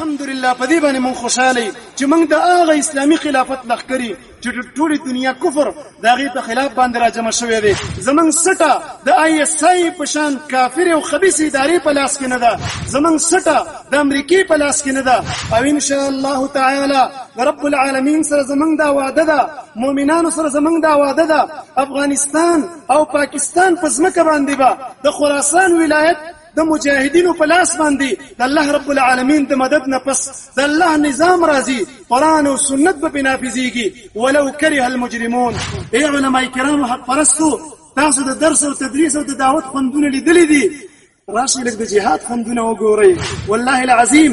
الحمدلله په دې باندې مونږ خوشاله چې مونږ د هغه اسلامي خلافت لخکري چې د ټولې دنیا کفر د هغې په خلاف باندې راجمع شوی دی زمونږ سټه د آی اس آی په شان کافر او خبیث ادارې په لاس کې نه ده زمونږ سټه د امریکې په لاس کې نه ده او ان شاء الله تعالی د رب العالمین سره زمونږ دا وعده ده مؤمنانو سره زمونږ دا وعده ده افغانستان او پاکستان په ځمکه باندې به د خراسان ولایت د مجاهدینو په لاس باندې د الله رب العالمین د مدد نه پس د الله نظام راځي قران او سنت به نافذيږي ولو کره المجرمون ای علماء کرام حق پرستو تاسو د درس او تدریس او د دعوت خوندونه لیدلې دي راشي لږ د جهاد خوندونه وګورئ والله العظیم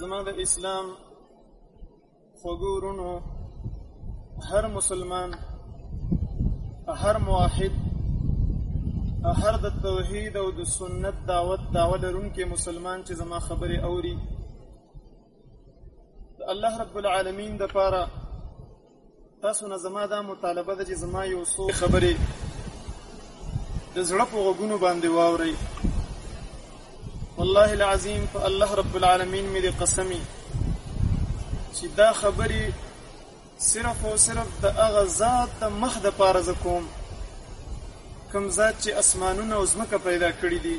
زما د اسلام خوګورونو هر مسلمان هر موحد هر د توحید او د سنت دعوت داوه لرونکي مسلمان چې زما خبرې اوري الله رب العالمین د پاره تاسو نه زما دا مطالبه ده چې زما یو څو خبرې د زړه په غوږونو باندې واورئ والله العظیم په الله رب العالمین مې د قسمی چې دا خبرې صرف او صرف د هغه ذات د مخ د پاره ز کوم کوم ذات چې اسمانونه او ځمکه پیدا کړې دي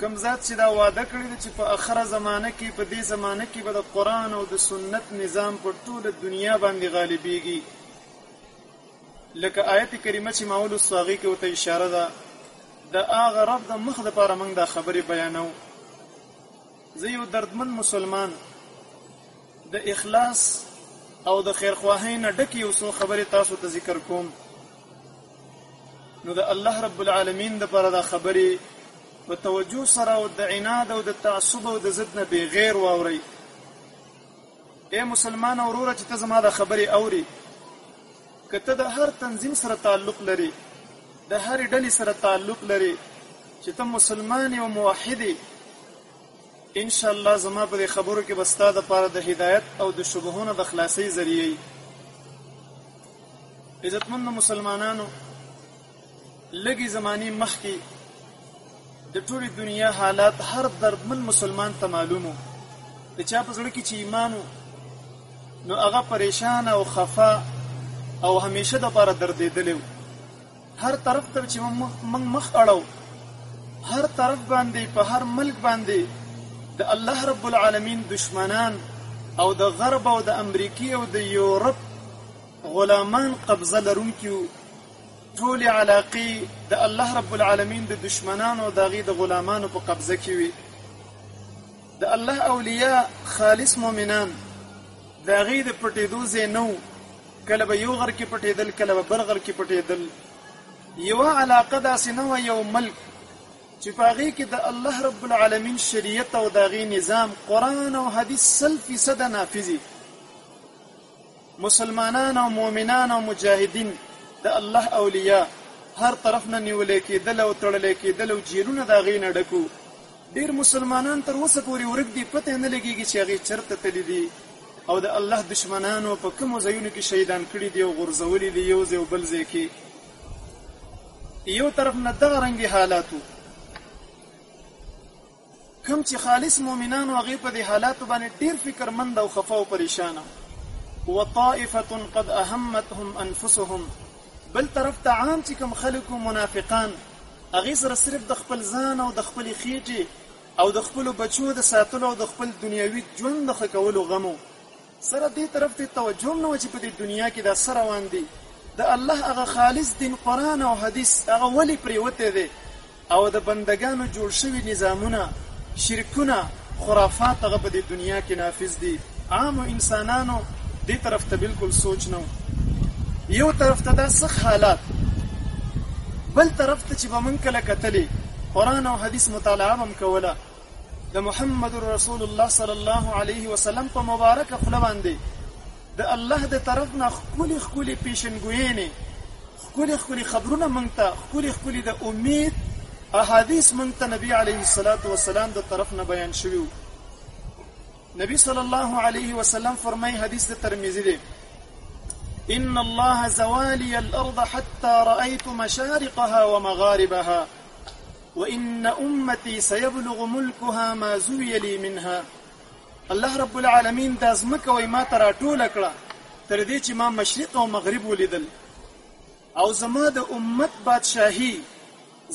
کوم ذات چې دا وعده کړې ده چې په اخره زمانه کې په دې زمانه کې به د قرآن او د سنت نظام پر ټوله دنیا باندې غالبېږي لکه آیت کریمه چې ماول الصاغي کې وته اشاره ده د هغه رب د مخ د پاره موږ دا خبرې بیانو زه یو دردمن مسلمان د اخلاص او د خیرخواهۍ نه ډکې یو څو خبرې تاسو ته ذکر کوم نو د الله رب العالمین د پر دا خبرې په توجه سره او د عناد او د تعصب او د ضد نه بغیر واوري اے مسلمان اوروره چې ته زما د خبرې اوري کته د هر تنظیم سره تعلق لري د هر ډلې سره تعلق لري چې ته مسلمان او موحد ان شاء الله زما په خبرو کې بستا د پاره د هدایت او د شبهونو د خلاصي ذریعہ عزتمند مسلمانانو لږې زماني مخکې د ټولې دنیا حالات هر دردمن مسلمان ته معلومو د چا په زړه کې چې ایمانو نو هغه پریشان او خفه او همیشه د پاره دردېدلی هر طرف ته چې موږ مخ اړو هر طرف باندې په هر ملک باندې د الله رب العالمین دشمنان او د غرب او د امریکای او د یورپ غلامان قبضه لرونکي ټول علاقې د الله رب العالمین د دشمنانو او دغه د غلامانو په قبضه کې وي د الله اولیاء خالص مؤمنان دغه د پټېدو زینو کله به یو غر کې پټېدل کله به بل غر کې پټېدل یو علاقه داسې نه و یو ملک چې په هغه کې د الله رب العالمین شریعت او دغه نظام قران او حدیث سل فیصد نافذي مسلمانان او مؤمنان او مجاهدین د الله اولیاء هر طرف نه نیولې کېدل او تړلې کېدل او جیلونه دغه نه ډکو ډېر مسلمانان تر اوسه پورې ورک دي، پته یې نه لګېږي چې هغوی چېرته تللي دي او د الله دښمنانو په کومو ځایونو کې شهیدان کړي دي او غورځولي دي یو ځای او بل ځای کې یو طرف نه دغه رنګې حالات وو کوم چې خالص مؤمنان او هغوی په دې حالاتو باندې ډېر فکرمند او خفه او پریشانه وطائفة قد اهمتهم انفسهم بل طرف ته عام چې کوم خلک وو منافقان هغې سره صرف د خپل ځان او د خپلې خېټې او د خپلو بچو د ساتلو او د خپل دنیاوي ژوند د ښه کولو غم و سره دې طرف ته توجه هم نه وه چې په دې دنیا کې دا څه روان دي د الله هغه خالص دین قرآن او حدیث هغه ولې پرېوتی دی او د بندګانو جوړ شوي نظامونه، شرکونه، خرافات هغه په دې دنیا کې نافذ دي. عامو انسانانو دې طرف ته بالکل سوچ نه و. یو طرف ته دا سخت حالات، بل طرف ته چې به موږ کله کتلې، قرآن او حدیث مطالعه به هم کوله، د محمد رسول الله صلی الله علیه وسلم په مبارکه خوله باندې د الله د طرف نه ښکلې ښکلې پیشنګوینې، ښکلي ښکلي خبرونه موږ ته ښکلي ښکلي د امید احادیث موږ ته نبی علیه الصلاة والسلام د طرف نه بیان شوي وو نبی صلی الله علیه وسلم فرمای حدیث د ترمذی دی ان الله زوالي الارض حتى رايت مشارقها ومغاربها وان امتي سيبلغ ملكها ما زوي لي منها الله رب العالمین د ازمکه وای ما ترا ټوله کړه تر دې چې ما مشرق او مغرب ولیدل او زما د امت بادشاهي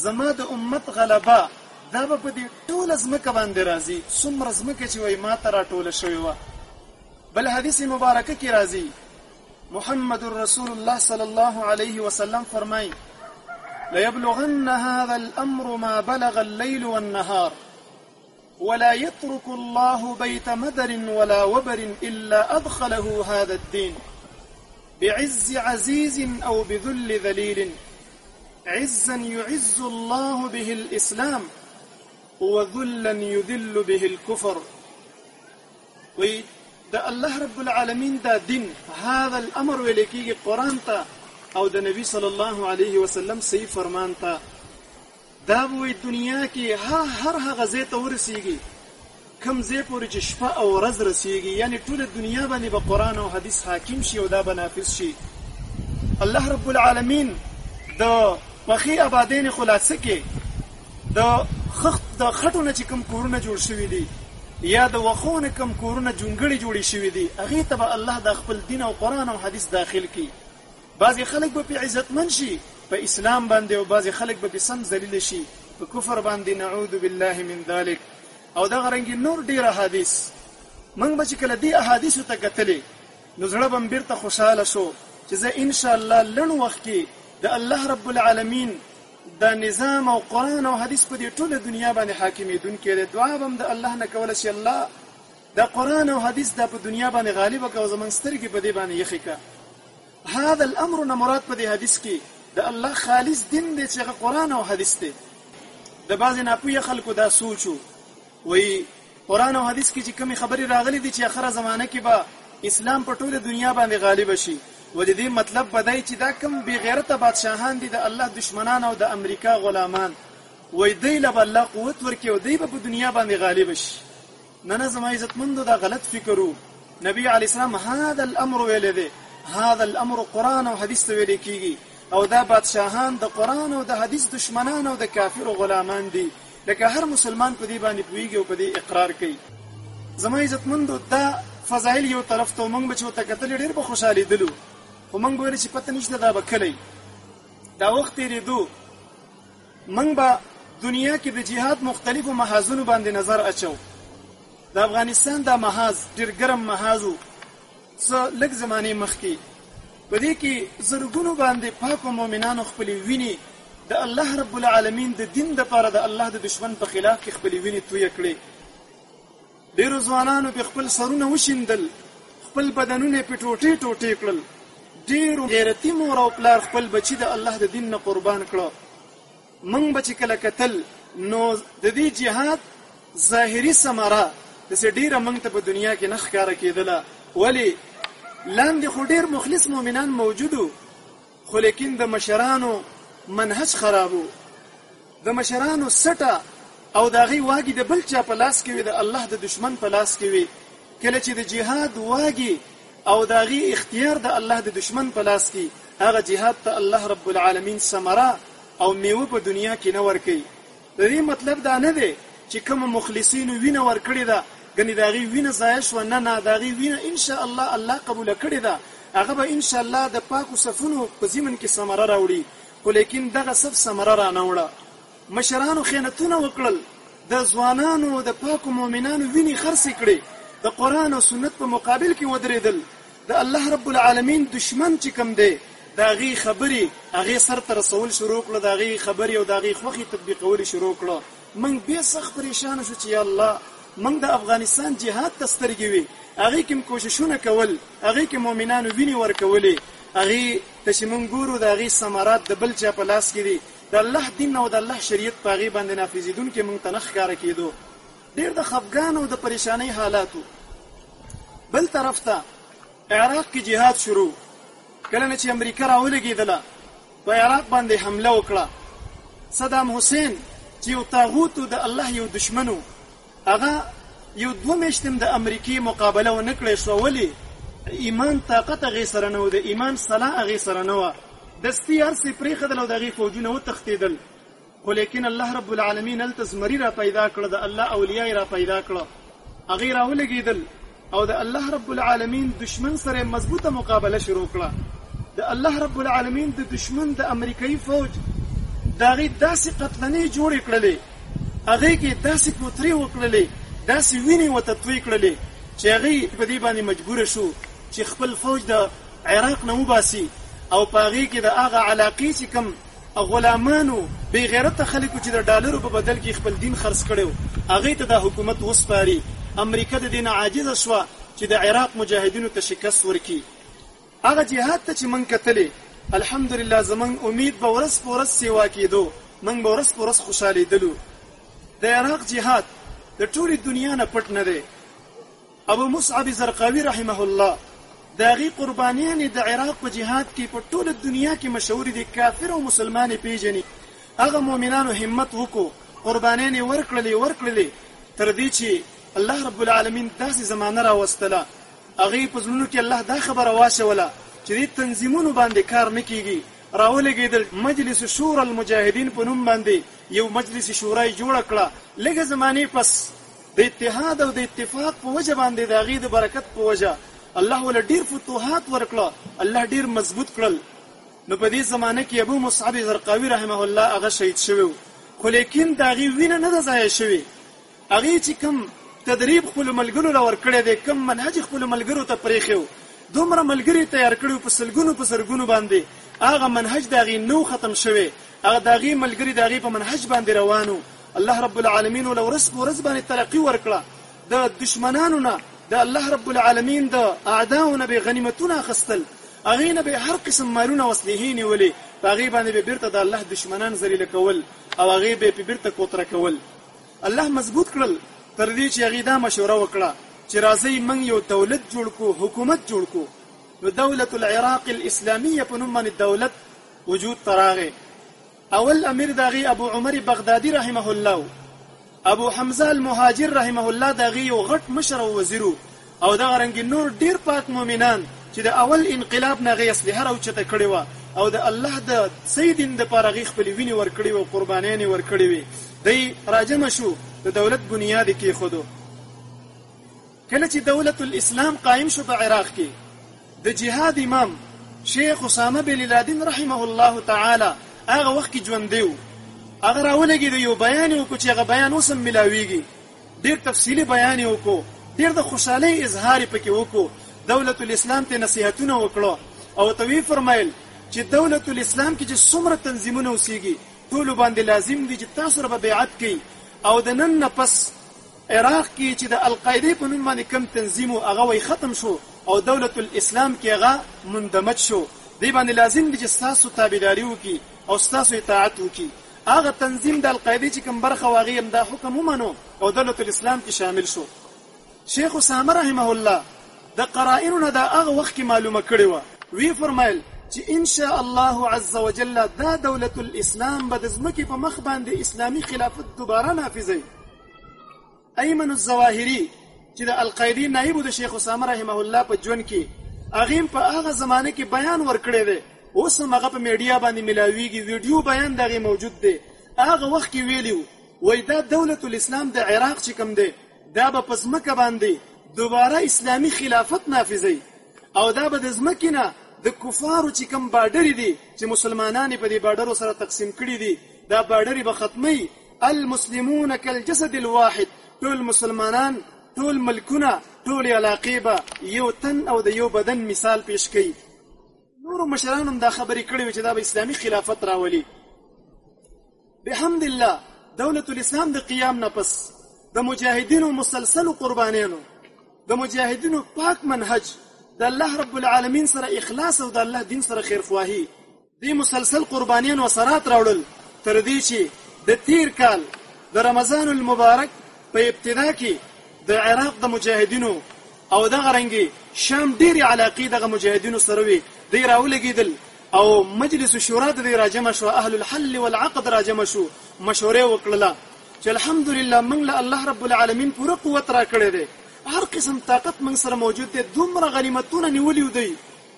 زما د امت غلبه دا به په دې ټوله ځمکه باندې راځي څومره ځمکه چې وایي ما ته راټوله شوې وه بل حدیث مبارکه کې راځي محمد رسول الله صلی الله علیه وسلم فرمایي ليبلغن هذا الأمر ما بلغ الليل والنهار ولایترک الله بیت مدر ولا وبر الا ادخله هذا الدين بعز عزيز او بذل ذليل عزا يعز الله به الاسلام وذلا يذل به الكفر وي د الله رب العالمین دا دین هاذا الامر ویل کیږي قران ته او د نبی صلی الله علیه وسلم صحیح فرمان ته دا به وي دنیا کې هر هغه ځای ته ورسیږي کم ځای پورې چې شپه او ورځ رسیږي یعنی ټوله دنیا باندې به قرآن او حدیث حاکم شي او دا به نافذ شي الله رب العالمین د پخې آبادین خلاصه کې د خخت د خټو نه چې کم کورونه جوړ شوي دي یا د وخو نه کم کورونه جونګړي جوړي شوي دي هغه ته به الله د خپل دین او قران او حدیث داخل کی بعضې خلک به پې عزتمن شي په اسلام باندې او بعضې خلک به پې سم ذلیل شي په کفر باندې نعوذ بالله من ذلک او دغه رنګې نور ډېر احادیث موږ به چې کله دې احادیثو ته کتلې نو زړه به بیرته خوشاله شو چې زه ان شاء الله لن وخت کې د الله رب العالمین د نظام او قران او حدیث په دې ټوله دنیا باندې حاکمیدون کړي دعا به د الله نه کول شي الله د قران او حدیث د په دنیا باندې غالب او زمنګ سترګې په دې باندې یخې کا هذا الامر نه مراد په دې حدیث کې د الله خالص دین دی چې هغه قرآن او حدیث دی د بعضې ناپوهه خلکو دا سوچ وایي قرآن او حدیث کې چې کومې خبرې راغلي دي چې اخره زمانه کې به اسلام په ټوله دنیا باندې غالب شي و د دې مطلب به دی چې دا کوم بېغیرته بادشاهان دي د الله دشمنان او د امریکا غلامان وایي دوی له به الله قوت ورکړي او دوی به په دنیا باندې غالب شي نه نه زما عزت مندو دا غلط فکر وو نبی علی السلام هذا الامر ویل دی هذا الامر قران او حدیث ته ویل کیږي او دا بادشاهان د قران او د حدیث دشمنان او د کافر غلامان دي لکه هر مسلمان په دې باندې پویږي او په دې اقرار کوي زما عزت مندو دا فضایل یو طرف ته مونږ بچو ته کتل ډیر به خوشاله دلو خو مونږ ویل چې پته نشته دا به کلی دا وخت لري دوه موږ به دنیا کې د جهاد مختلفو محاذونو باندې نظر اچو د افغانستان دا محاذ ډېر ګرم محاذ و څه لږ زمانې مخکې په دې کې زرګونو باندې پاکو مؤمنانو خپلې وینې د الله رب العالمین د دین دپاره د الله د دشمن په خلاف کې خپلې وینې تویې کړې ډېرو ځوانانو پې خپل سرونه وشیندل، خپل بدنونه یې پې ټوټې ټوټې کړل، ډېرو غیرتي مور او پلار خپل بچي د الله د دین نه قربان کړه، موږ به چې کله کتل نو د دې جهاد ظاهري ثمره داسې ډېره موږ ته په دنیا کې نه ښکاره کېدله، ولې لاندې خو ډېر مخلص مؤمنان موجود وو، خو لیکن د مشرانو منهج خراب و. د مشرانو سټه او د هغې واګي د بل چا په لاس کې وي د الله د دشمن په لاس کې وي کله چې د جهاد واګي او د هغې اختیار د الله د دشمن په لاس کې هغه جهاد ته الله رب العالمین ثمره او میوه په دنیا کې نه ورکي د دې مطلب دا نه دی چې کوم مخلصین وینه ورکړي ده ګنې دا غي وینه ضایع شو نه نه دا غي وینه ان شاء الله الله قبول کړي ده هغه به ان شاء الله د پاکو صفونو په زمن کې ثمره راوړي خو ليکن دغه څه ثمره رانه وړه، مشرانو خيانتونه وکړل، د ځوانانو د پاکو مؤمنانو وينې خرڅې کړې، د قرآن او سنت په مقابل کې ودرېدل، د الله رب العالمين دښمن چې کوم دی د هغې خبرې هغې سر ته رسول شروع کړو، د هغې خبرې او د هغې خوښې تطبيقول يې شروع کړو، موږ بيا سخت پرېشانه شو چې يا الله موږ د افغانستان جهاد ته سترګې وې، هغې کې مو کوششونه کول، هغې کې مؤمنانو وينې ورکولې، هغې ته چې مونږ ګورو د هغې ثمرات د بل چا په لاس کې دي د الله دین او د الله شریعت په هغې باندې نافذېدونکې مونږ ته نه ښکاره کېدو ډېر د خفګان او د پریشانۍ حالات وو بل طرف ته عراق کې جهاد شروع کله نه چې امریکا راولګېدله په عراق باندې حمله وکړه صدام حسین چې یو طاغوت د الله یو دشمنو هغه یو دوه میشت هم د امریکې مقابله ونه کړای شوه ولې ایمان طاقت هغې سره نه و د ایمان سلا هغې سره نه وه دستي هر څه پرېښدل او د هغې فوجونه وتښتېدل خو لیکن الله رب العالمین هلته زمري را پیدا کړه د الله اولیاء یې را پیدا کړه هغې راولګېدل او د الله رب العالمین دشمن سره مضبوطه مقابله شروع کړه د الله رب العالمین د دشمن د امریکایي فوج داغي داسې قتلنې جوړې کړلې هغه کې داسې کوتري وکړلې داسې ویني وته توی کړلې چې هغه په دې باندې مجبور شو چې خپل فوج د عراق نه وباسي او پاغي کې د هغه علاقې چې کم غلامانو بی غیرته خلکو چی د ډالرو په بدل کی خپل دین خرڅ کړی وو هغی ته دا حکومت وسپاری امریکه د دی نه عاجزه شوه چی د عراق مجاهدینو ته شکست ورکی هغه جهاد ته چی موږ کتلی الحمدلله زموږ امید به ورځ په ورځ سیوا کیدو موږ به ورځ په ورځ خوشحالیدلو د عراق جهاد د ټولی دنیا نه پټ نه دی ابو مصعب زرقاوي رحمه الله د هغې قربانیانې د عراق په جهاد کې په ټوله دنیا کې مشهورې دي، کافر او مسلمان یې پېژني. هغه مؤمنانو همت وکړو، قربانیان یې ورکړلې، ورکړلې، تر دې چې الله رب العالمین داسې زمانه راوستله، هغې په زړونو کې الله دا خبره واچوله چې دې تنظیمونو باندې کار نه کېږي، راولګېدل، مجلس شورا المجاهدین په نوم باندې یو مجلس شورا یې جوړه کړه، لږه زمانې پس، د اتحاد او د اتفاق په وجه باندې د هغې د برکت په وجه الله ول ډیر فتوحات ورکړه الله ډیر مضبوط کړل نو په دې زمانه کې ابو مصعب زرقاوي رحمه الله هغه شهید شوی خو لیکن دا غي وینه نه ځای شوی هغه چې کم تدریب خپل ملګرو لور کړی دی کم منهج خپل ملګرو ته پریخو دومره ملګری تیار کړو په سلګونو په سرګونو باندې هغه منهج داغي نو ختم شوی هغه داغي ملګری داغي په منهج باندې روانو الله رب العالمین ول ورځ په ورځ باندې ترقی ورکړه د دشمنانو نه د الله رب العالمین د اعداو نه به غنیمتونه خستل هغه نه به هر قسم مالونه وسلې نیولې هغه باندې به بیرته د الله دشمنان ذلیل کول او هغه به په بیرته کوتره کول الله مضبوط کړل تر دې چې هغه دا مشوره وکړه چې راځي موږ یو دولت جوړ کو حکومت جوړ کو نو دولت العراق الاسلاميه په نوم باندې دولت وجود تراغه اول امیر د هغې ابو عمر بغدادي رحمه الله و، ابو حمزه المهاجر رحمه الله د هغې یو غټ مشر او وزیر و او دغه رنګې نور ډېر پاک مؤمنان چې د اول انقلاب نه هغې اسلحه راوچته کړې وه او د الله د صحیح دین دپاره هغې خپلې وینې ورکړې وې او قربانیانې یې ورکړې وې، دی راجمع شو، د دولت بنیاد یې کېښودو. کله چې دولت الاسلام قائم شو په عراق کې د جهاد امام شیخ اسامه بن لادن رحمه الله تعالی هغه وخت کې ژوند دیو هغه راولګي د یو بیان او چې هغه بیان اوس هم ملاویږي ډیر تفصیلی بیان یو کو ډیر د خوشحالي اظهار پکې وکړو دولت الاسلام ته نصيحتونه وکړو او توی فرمایل چې دولت الاسلام کې چې څومره تنظیمونه اوسېږي ټول باندې لازم دي چې تاسو رب بیعت کړئ او د نن نه پس عراق کې چې د القاعدې په نوم باندې کم تنظیم و هغه وای ختم شو او دولت الاسلام کې هغه مندمج شو دی باندې لازم دي چې ستاسو تابعداري وکړي او ستاسو اطاعت وکړي هغه تنظیم د القاعدې چې کوم برخه واغی هم دا حکم ومنو او دولت الاسلام کې شامل شو شیخ اسامه رحمه الله د قرائنو نه دا هغه وخت کې معلومه کړې و وی فرمایل چې ان شاء الله عز وجل دا دولت الاسلام به د ځمکې په مخ باندې اسلامي خلافت دوباره نافذوي ایمن الظواهری چې د القاعده نائب د شیخ اسامه رحمه الله په ژوند کې اغیم په هغه زمانه کې بیان ورکړی دی اوس هم هغه په میډیا باندې ملاویږي ویډیو بیان دغه موجود دی هغه وخت کې ویلیو وای دا دولت الاسلام د عراق چې کوم دی دا به پس مکه باندې دوباره اسلامی خلافت نافذي او دا به د ځمکې نه د کفارو چې کوم بارډر دي چې مسلمانان په دې بارډرو سره تقسیم کړي دي دا بارډر به ختمي المسلمون کالجسد الواحد ټول مسلمانان ټول ملکونه ټول علاقې به یو تن او د یو بدن مثال پیش کوي نورو مشرانو هم دا خبرې کړې وي چې دا به اسلامي خلافت راولي بحمد الله دولت الاسلام د قیام نه پس د مجاهدینو مسلسل قربانیانو د مجاهدینو پاک منهج د الله رب العالمین سره اخلاص او د الله دین سره خیرخواهی دوی مسلسل قربانیان او سرات راوړل تر دې چې د تیر کال د رمضان المبارک په ابتدا کې د عراق د مجاهدینو او دغه رنګي شام ډېری علاقې دغه مجاهدینو سره وي دوی راولګېدل او مجلس شورا ته دوی راجمع شو اهل الحل والعقد راجمع شو مشورې وکړله چې الحمدلله موږ له الله رب العالمین پوره قوت راکړی دی هر قسم طاقت موږ سره موجود دی دومره غنیمتونه نیولي دی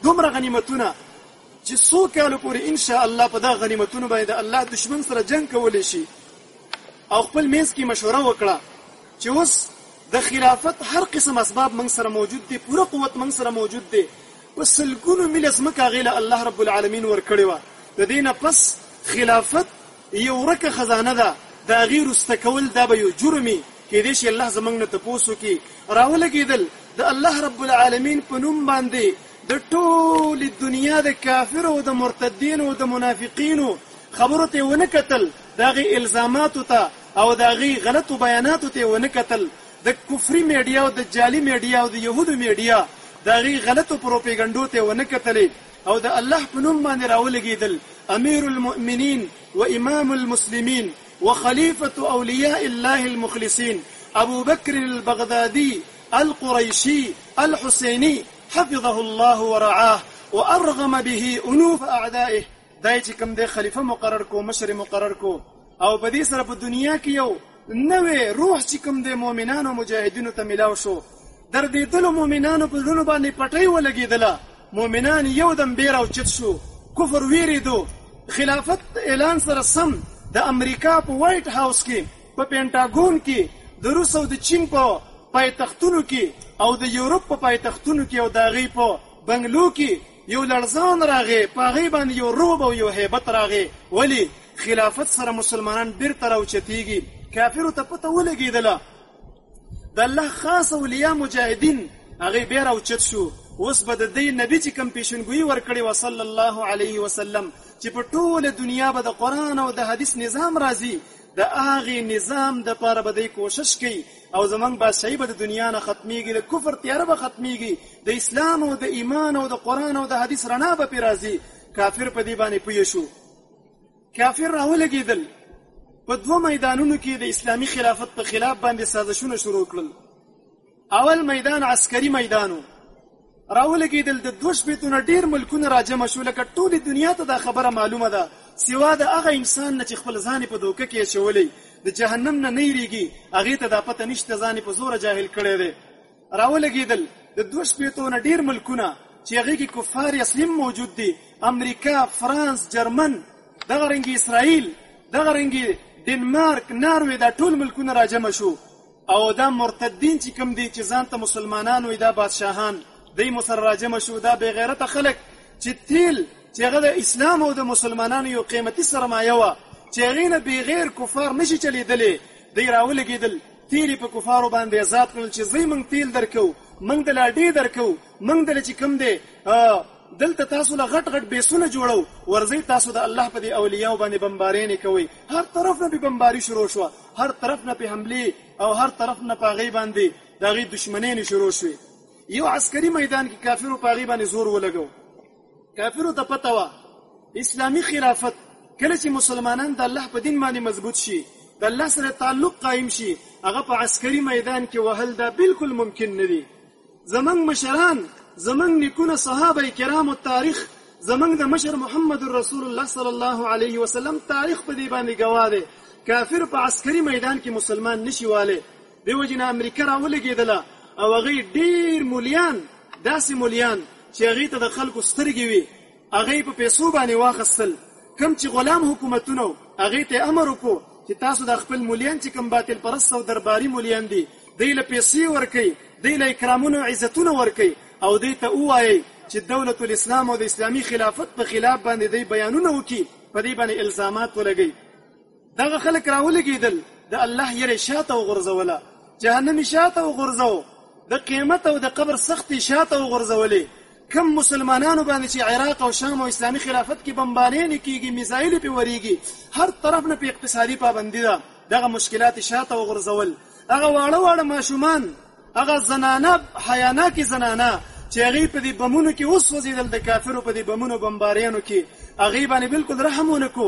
دومره غنیمتونه چې څو کالو پورې ان شاء الله په دغه غنیمتونو باندې د الله دشمن سره جنگ کولی شي او خپل مینس کې مشوره وکړه چې اوس د خلافت هر قسم اسباب موږ سره موجود دي پوره قوت موږ سره موجود دي وسلګونو ملي ځمکه غیله الله رب العالمین ورکړې وه د دې نه پس خلافت یو ورکه خزانه ده د هغې روسته کول دا به یو جرم وي کیدای شي الله زمونږ نه تپوس وکړي راولګیدل د الله رب العالمین په نوم باندې د ټول دنیا د کافر او د مرتدین او د منافقینو خبرو ته ونه کتل دغه الزامات ته او دغه غلط بیانات ته ونه کتل د کفري میډیا او د جعلي میډیا او د يهودو میډیا دغه غلط پروپاګاندا ته ونه کتلې او د الله په نوم باندې راولګېدل امیر المؤمنین و امام المسلمین وخليفة أولياء الله المخلصين أبو بكر البغدادي القريشي الحسيني حفظه الله ورعاه وأرغم به أنوف أعدائه دايتي كم دي خليفة مقرركو مشر مقرركو او په دې سره په دنیا کې یو نوې روح چې کوم د مؤمنانو مجاهدینو ته ملاو شو دردېدلو مؤمنانو په زړونو باندې پټۍ ولګېدله مؤمنان یو دم بیر او چت شو کفر ویریدو خلافت اعلان سره سم د امریکا په وایټ هاوس کې په پینټاګون کې د روس او د چین په پایتختونو کې او د یورپ په پایتختونو کې او د هغې په بنګلو کې یو لړزان راغی په هغه باندې یو روب او یو هیبت راغی ولی خلافت سره مسلمانان بیرته راوچتیږي کافرو ته پته ولګیدله د الله خاص اولیاء مجاهدین هغه بیا راوچت شو اوس به د دې نبی چې کوم پیشنګویي ورکړې و صلی الله علیه وسلم چې په ټوله دنیا به د قرآن او د حدیث نظام راځي د هغه نظام د پاره به دی کوشش کوي او زمنګ بادشاہي به د دنیا نه ختميږي د کفر تیاره به ختميږي د اسلام او د ایمان او د قران او د حدیث رڼا به پی راځي کافر په دې باندې پوه شو کافر راولګیدل په دوه میدانونو کې د اسلامی خلافت په خلاف باندې سازشونه شروع کړل اول میدان عسکري میدان و راولګېدل د دوه شپېتو نه ډېر ملکونه راجمع شو لکه ټولې دنیا ته دا خبره معلومه ده سوا د هغه انسان نه چې خپل ځان په دوکه کې اچولی د جهنم نه نه یریږي هغې ته دا پته نشته ځان په زوره جاهل کړی دی راولګېدل د دوه شپېتو نه ډېر ملکونه چې هغې کې کفار اسلم موجود دي امریکا فرانس جرمن دغه رنګې اسرائیل دغه رنګې ډنمارک ناروې دا ټول ملکونه راجمع شو او دا مرتدین چې کوم دي چې ځان ته مسلمانان وي دا بادشاهان دی مو سره راجمع شو دا بې غیرته خلک چې تیل چې هغه د اسلام او د مسلمانانو یو قیمتي سرمایه وه چې هغې نه بېغیر کفار نشي چلېدلی دی راولګېدل تیل په کفارو باندې آزاد کړل چې زی موږ تیل درکو موږ د لا ډې درکو موږ د چې کوم دی دلته تاسو له غټ غټ بیسونه جوړو ورځي تاسو د الله په دی اولیاء باندې بمبارینې کوي هر طرف نه به بمباری شروع شو هر طرف نه په حملې او هر طرف نه په هغې باندې د هغې دښمنۍ شروع شوې یو عسکري میدان کې کافرو په هغې باندې زور ولګو کافرو ته پته وه اسلامي خلافت کله چې مسلمانان د الله په دین باندې مضبوط شي د الله سره تعلق قائم شي هغه په عسکري میدان کې وهل دا بالکل ممکن نه دي زمنګ مشران زمنګ نیکونه صحابه کرامو تاریخ زمنګ د مشر محمد رسول الله صلی الله علیه وسلم تاریخ په دې باندې گواه دی کافر په عسکري میدان کې مسلمان نشي واله دیو جن امریکا راولګېدله او هغه ډیر مليان داسې مليان چې هغه ته د خلکو سترګې وي هغه یې په پیسو باندې واخستل کم چې غلام حکومتونه هغه ته امر وکړو چې تاسو د خپل مليان چې کم باطل پرست او درباري مليان دي دی له پیسې ورکي دی له اکرامونو عزتونه ورکي او دی ته وایي چې دولت الاسلام او د اسلامي خلافت په خلاف باندې دی بیانونه وکي په دې باندې الزامات ولګي دغه خلک راولګېدل د الله یره شاته وغورځوله جهنم شاته وغورځو د قیمت او د قبر سختې شاته وغورځولې کم مسلمانانو باندې چې عراق او شام او اسلامي خلافت کې بمبارې نه کیږي میزایل په وریږي هر طرف نه په اقتصادي پابندي ده دغه مشکلات شاته وغورځول هغه واړه واړه ماشومان هغه زنانه حیانا کې زنانه چې هغه په دې بمونو کې اوس وزیدل د کافرو په دې بمونو بمباریانو کې هغه باندې بالکل رحم ونکو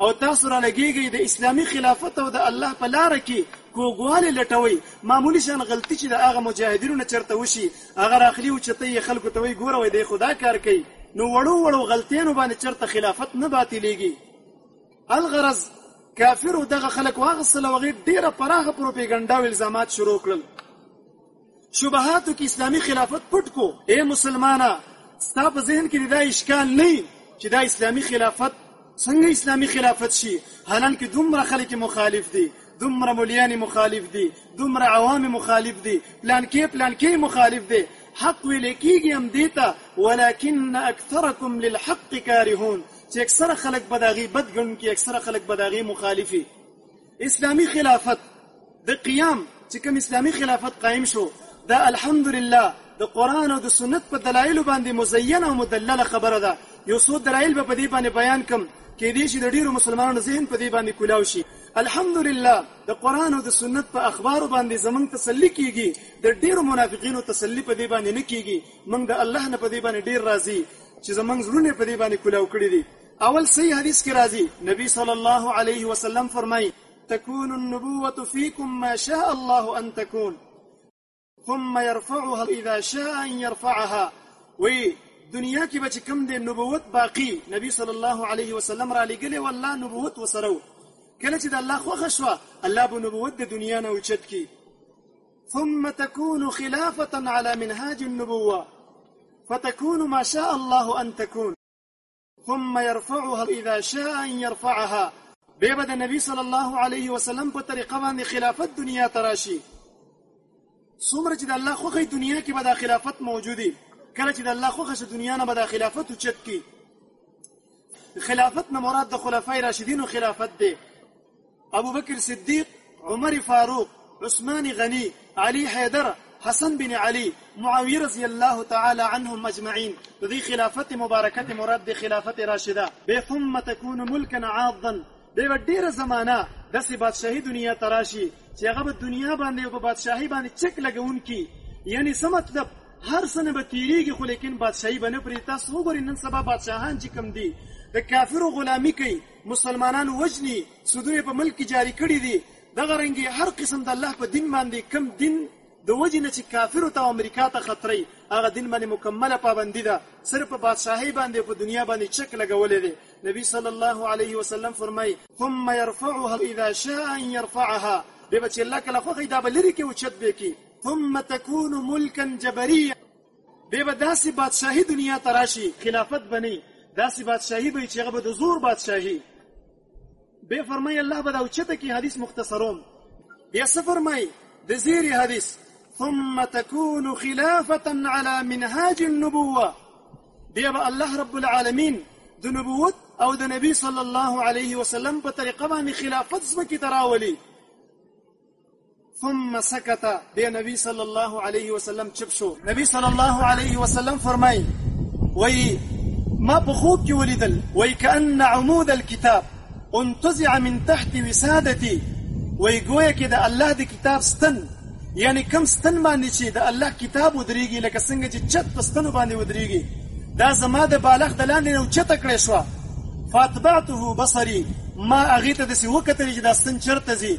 او تاسو را لګیږئ د اسلامي خلافت او د الله په لار کې کوګواله لټوي معمولی شان غلطي چې د هغه مجاهدینو نه چرته وشي هغه راخلی او چته یې خلکو ته وی ګوره وای د خدا کار کوي نو وړو وړو غلطیانو باندې چرته خلافت نه باطلېږي الغرض کافرو دغه خلک واغسل او غي ډیره پراخه پروپاګاندا او الزامات شروع کړل شبهاتو کې اسلامي خلافت پټ کو اے مسلمانه ستا په ذهن کې دا اشکال نه چې دا اسلامي خلافت څنګه اسلامي خلافت شي حالان کې دومره خلک مخالف دي دومره مليان مخالف دي دومره عوام مخالف دي پلان کې پلان کې مخالف دي حق ویل کېږي هم دي ته ولكن اکثرکم للحق کارهون چې اکثره خلک بداغي بدګن کې اکثره خلک بداغي مخالفي اسلامي خلافت د قیام چې کوم اسلامي خلافت قائم شو دا الحمدلله د قران او د سنت په دلایل باندې مزینه او مدلله خبره ده یو څو دلایل به په دې باندې بیان کم کې دې چې د ډیرو مسلمانانو ذهن په دې باندې کولاو شي الحمدلله د قران او د سنت په اخبار باندې زمنګ تسلی کیږي د ډیرو منافقینو تسلی په دې باندې نه کیږي موږ د الله نه په دې باندې ډیر راضي چې زمنګ زړونه په دې باندې کولاو کړی دي اول صحیح حدیث کې راځي نبی صلی الله علیه وسلم فرمایي تكون النبوة فيكم ما شاء الله أن تكون ثم يرفعها إذا شاء أن يرفعها وي دنیا کې به چې کم دی نبوت باقی نبی صلی الله علیه وسلم را لګلې والله نبوت وسره کله چې د الله خوښه شو الله به نبوت د دنیا نه اوچت کی ثم تكون خلافة على منهاج النبوة فتكون ما شاء الله أن تكون ثم يرفعها اذا شاء ان يرفعها به به د نبی صلی الله علیه وسلم په طریقه باندې خلافت دنیا تراشي څومره چې د الله خوخه دنیا کې به د خلافت موجودي کله چې د الله خوخه شه دنیا نه به د خلافت اوچت کی خلافت نه مراد د خلفای راشدینو خلافت دی ابو بکر صدیق عمر فاروق عثمان غنی علی حیدر حسن بن علی معاویه رضی الله تعالی عنهم اجمعین د دې خلافت مبارکت مراد د خلافت راشده به ثم تكون ملکا عاضا د ډیره زمانہ د سی بادشاہي دنیا تراشی چې هغه په دنیا باندې او په بادشاہي باندې چک لګون کی یعنی څه مطلب هر سنه به تیریږي خو لیکن بادشاہي بنه پرې تاسو وګورئ نن سبا بادشاہان چې کم دي د کافرو غلامی کوي مسلمانان وجني سودونه په ملک کې جاری کړی دي دغه رنګي هر قسم د الله په دین باندې کم دین د وجې نه چې کافر ته امریکا ته خطرې هغه دین باندې مکمله پابندی ده صرف په بادشاهي باندې په دنیا باندې چک لګولې دي نبی صلی الله علیه وسلم فرمای ثم يرفعها اذا شاء ان يرفعها به چې الله کله خو دا بلری کې اوچت به کې ثم تكون ملكا جبريا بیا به داسې بادشاهي دنیا ته راشي خلافت به نه داسې بادشاهي به چې هغه به د زور بادشاهي به فرمای الله به دا اوچته کې حدیث مختصروم بیا څه فرمای د زیری حدیث ثم تكون خلافة على منهاج النبوة بیا به الله رب العالمین د نبوت او د نبی صلی الله علیه وسلم په طریقه باندې خلافت زمکه تراولي ثم سکت بیا نبی صلی الله علیه وسلم چپ شو نبی صلی الله علیه وسلم فرمای وی ما په خوب کې ولیدل وی کأن عمود الكتاب انتزع من تحت وسادتي وی ګویا کې د الله د کتاب ستن یعنی کم ستن باندې چې د الله کتاب ودرېږي لکه څنګه چې چت په ستنو باندې ودرېږي دا زما د بالغ د لاندې نه اوچته کړې شوه فاتبعته بصري ما هغې ته داسې وکتلې چې دا ستن چېرته ځي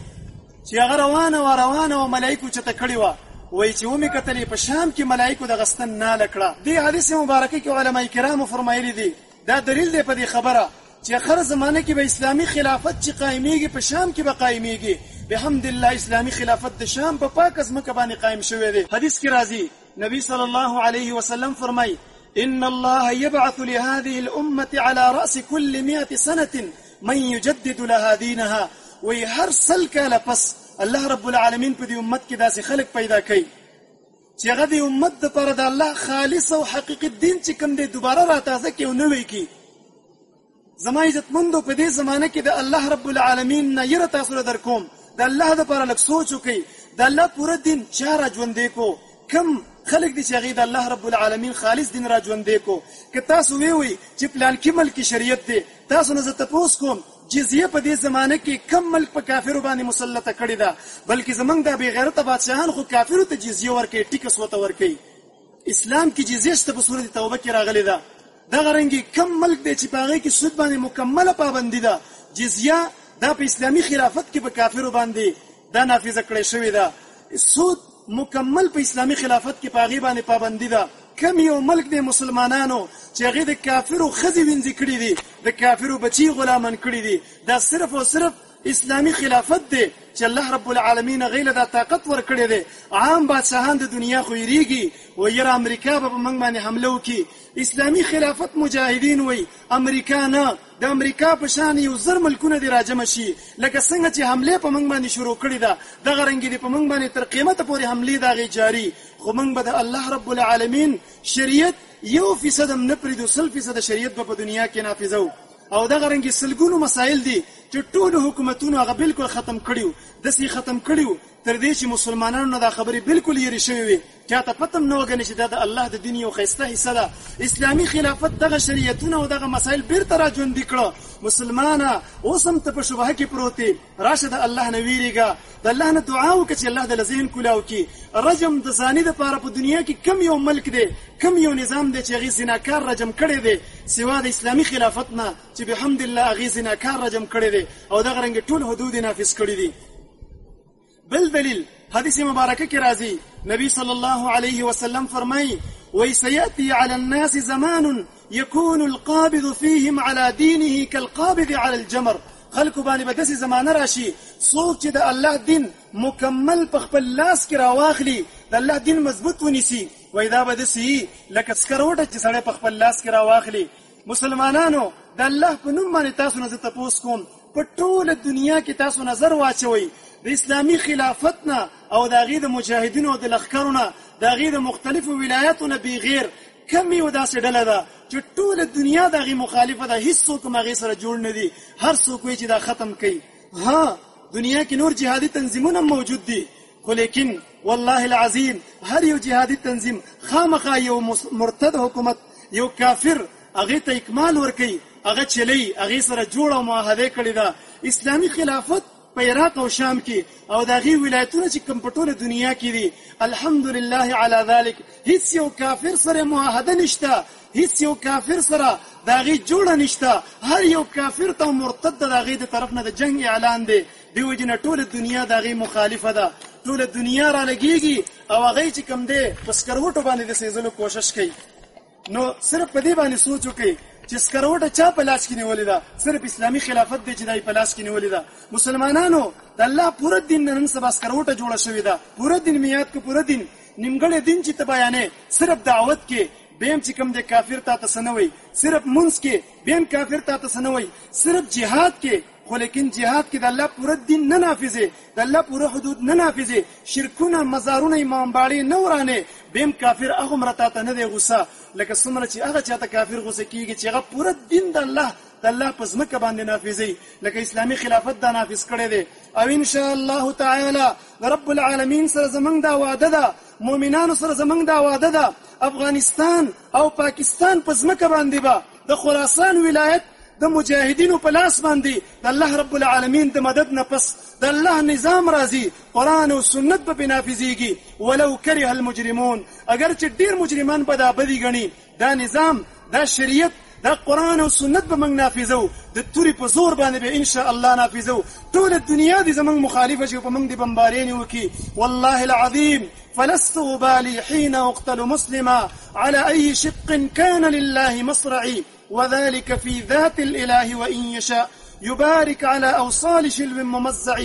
چې هغه روانه وه روانه وه ملایکو چته کړې وه وایي چې ومې کتلې په شام کې ملایکو د غستن ناله کړه دې حدیث مبارکه کې علما کرامو فرمایلي دي دا دلیل دی په دې خبره چې خر زمانه کې به اسلامي خلافت چې قائميږي په شام کې به قائميږي بحمد الله اسلامي خلافت د شام په پاک ځمکه باندې قائم شوی دی حدیث کې راځي نبی صلی الله علیه وسلم فرمایي ان الله يبعث لهذه الامه على راس كل 100 سنه من یجدد لها دینها وی هر سل کاله پس الله رب العالمین په دې امت کې داسې خلک پیدا کوي چې هغه د امت د پر د الله خالص او حقیقي دین چې کوم دی دوباره را تازه کې او نوې کې زما عزتمندو په دې زمانه کې د الله رب العالمین نه یره تاسو در کوم د الله د پر لک سوچ وکي د الله پوره دین چاره ژوندې کو کوم خلک دي چې هغه د الله رب العالمین خالص دین را ژوندې کو که تاسو وی وی چې پلان کې ملک شریعت دی تاسو نه زه تپوس کوم جزیه په دې زمانه کې کم ملک په کافرو باندې مسلطه کړې ده بلکې زمنګ د بی غیرت بادشاهان خو کافرو ته جزیه ورکې ټیکس وته ورکې اسلام کې جزیه شته په سورۃ توبه کې راغلي ده دغه رنګه کوم ملک دی چې په هغه کې سود باندې مکمله پابندي ده جزیه دا په اسلامي خلافت کې په کافرو باندې دا نافذه کړې شوې ده سود مکمل په اسلامي خلافت کې په هغه باندې پابندي ده کم یو ملک دی مسلمانانو چې هغه د کافرو خزي وینځي کړی دي د کافرو بچي غلامان کړی دي دا صرف او صرف اسلامي خلافت دی چې الله رب العالمین هغوی له دا طاقت ورکړی دی عام بادشاهان د دنیا خو یریږي و یره امریکا به په موږ باندې حمله وکړي اسلامي خلافت مجاهدین وایي امریکا نه د امریکا په شان یو زر ملکونه دی راجم شي لکه څنګه چې حمله په موږ باندې شروع کړې ده دغه رنګ دی په موږ باندې تر قیمته پورې حمله داغي جاری خو موږ به د الله رب العالمین شریعت یو فیصد هم نه پریدو سل فیصد شریعت به په دنیا کې نافذو او دغه رنګ سلګونو مسایل دي چې ټول حکومتونو هغه بالکل ختم کړیو د سي ختم کړیو تر دې چې مسلمانانو نه دا خبرې بالکل یې شوې وي چاته پتم نه وګني چې دا د الله د دین یو خسته حصہ ده اسلامی خلافت دغه شریعتونه او دغه مسایل بیرته را ژوند کړو مسلمانانه اوسم ته په شبهه کې پروت راشه د الله نه ویریږه د الله نه دعا وکړه چې الله د لزهن کولاو کی رجم د زانی د پاره په دنیا کې کم یو ملک دی کم یو نظام دی چې غی زناکار رجم کړي دی سوا د اسلامی خلافت نه چې به حمد الله غی زناکار رجم کړي دی او د غرنګ ټول حدود نافذ کړي دی بل دلیل حدیث مبارکه کې راځي نبی صلی الله علیه وسلم فرمایي وای سیاتی علی الناس زمان یکون القابض فیهم علی دینه کالقابض علی الجمر خلکو باندې به داسې زمانه راشي څوک چې د الله دین مکمل په خپل لاس کې راواخلي د الله دین مضبوط ونیسي وای دا به داسې لکه سکروټه چې سړی په خپل لاس کې راواخلي مسلمانانو د الله په نوم باندې تاسو نه زه تپوس کوم په ټوله دنیا کې تاسو نظر واچوئ د اسلامي خلافت نه او د هغې د مجاهدینو او د لښکرو نه د هغې د مختلفو ولایاتو نه بېغیر کم یو داسې ډله ده چې ټوله دنیا د هغې مخالفه ده هیڅوک هم هغې سره جوړ نه دي هر څوک وایي چې دا ختم کوي ها دنیا کې نور جهادي تنظیمونه موجود دي خو لیکن والله العظیم هر یو جهادي تنظیم خامخا یو مرتد حکومت یو کافر هغه ته اکمال ورکي هغه چلی هغه سره جوړ او معاهده کړی دا اسلامی خلافت په عراق او شام کې او دا غي ولایتونه چې کوم په ټوله دنیا کې دي الحمدلله علی ذلک هیڅ یو کافر سره معاهده نشته هیڅ یو کافر سره دا غي جوړ نشته هر یو کافر ته مرتد دا غي د طرف نه د جنگ اعلان دی دې وجې نه ټوله دنیا د هغې مخالفه ده، ټوله دنیا را لګېږي او هغه چې کوم دی په سکروټو باندې د سېزلو کوشش کوي. نو صرف په دې باندې سوچ وکړئ چې سکروټه چا په لاس کې نیولې ده صرف اسلامي خلافت دی چې دا په لاس کې نیولې ده مسلمانانو د الله پوره دین نه نن سبا سکروټه جوړه شوې ده پوره دین میاد کو پوره دین نیمګړی دین چې ته بیانې صرف دعوت کې بیم چې کوم د کافر تا ته سنوي صرف منس کې بیم کافر تا ته سنوي صرف جهاد کې خو لیکن جهاد کې د الله پوره دین نه نافذې د الله پوره حدود نه نافذې شرکونه مزارونه امام باړې نه ورانې بیم کافر هغه مرتا ته نه دی غوسه لکه څومره چې هغه چاته کافر غوسه کیږي چې هغه پوره دین د الله د الله په ځمکه باندې نافذې لکه اسلامي خلافت دا نافذ کړي دي او ان شاء الله تعالی رب العالمین سره زمنګ دا وعده ده مؤمنانو سره زمنګ دا وعده ده افغانستان او پاکستان په ځمکه باندې به د خراسان ولایت د مجاهدینو په لاس باندې د الله رب العالمین د مدد نه پس د الله نظام راځي قرآن او سنت به نافذیږي ولو کره المجرمون اگر چې ډیر مجرمان به دا بدی غني دا نظام دا شریعت دا قرآن او سنت به موږ نافذو د توري په زور باندې به ان شاء الله نافذو ټول دنیا دې زموږ مخالفه شي په موږ دې بمبارې نه وکي والله العظیم فلست أبالي حين أقتل مسلما على أي شق كان لله مصرعي وذلك في ذات الاله وان يشاء يبارك على اوصال شلو ممزع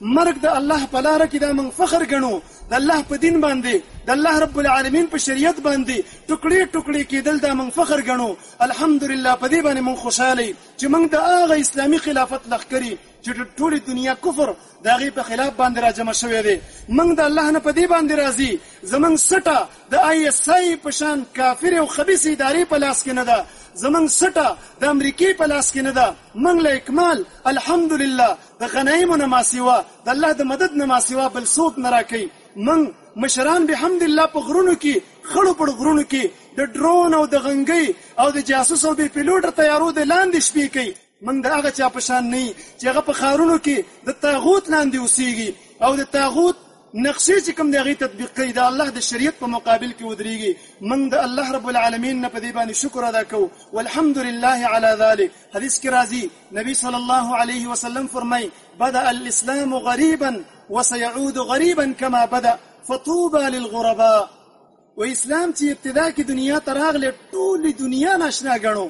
مرګ د الله په لار کې دا موږ فخر ګڼو د الله په دین باندې د الله رب العالمین په شریعت باندې ټوکړي ټوکړي کېدل دا موږ فخر ګڼو الحمدلله په دې باندې موږ خوشاله چې موږ د هغه اسلامي خلافت لخکري چې د ټولې دنیا کفر د هغې په خلاف باندې راجمع شوی دی موږ د الله نه په دې باندې راځي زموږ سټه د آی اس آی په شان کافرې او خبیثې ادارې په لاس کې نه ده زمنګ سټه د امریکای په لاس کې نه ده منګ له اکمال الحمدلله د غنایمو نه ماسیوا د الله د مدد نه ماسیوا بل څوک نه راکې منګ مشران به حمد الله په غرونو کې خړو په غرونو کې د ډرون او د غنګي او د جاسوس او د پیلوټ تیارو د لاندې شپې کوي موږ د هغه چا په شان نه یو چې هغه په ښارونو کې د طاغوت لاندې اوسېږي او د طاغوت نقشې چې کوم دی هغه تطبیق کوي دا الله د شریعت په مقابل کې ودرېږي موږ د الله رب العالمین نه په دې باندې شکر ادا کوو والحمد لله على ذلك حدیث کې راځي نبی صلی الله علیه وسلم فرمایي بدا الاسلام غریبا وسيعود غریبا كما بدا فطوبى للغرباء و اسلام چی ابتدا کی دنیا ته راغلی ټولی دنیا ناشنا ګڼو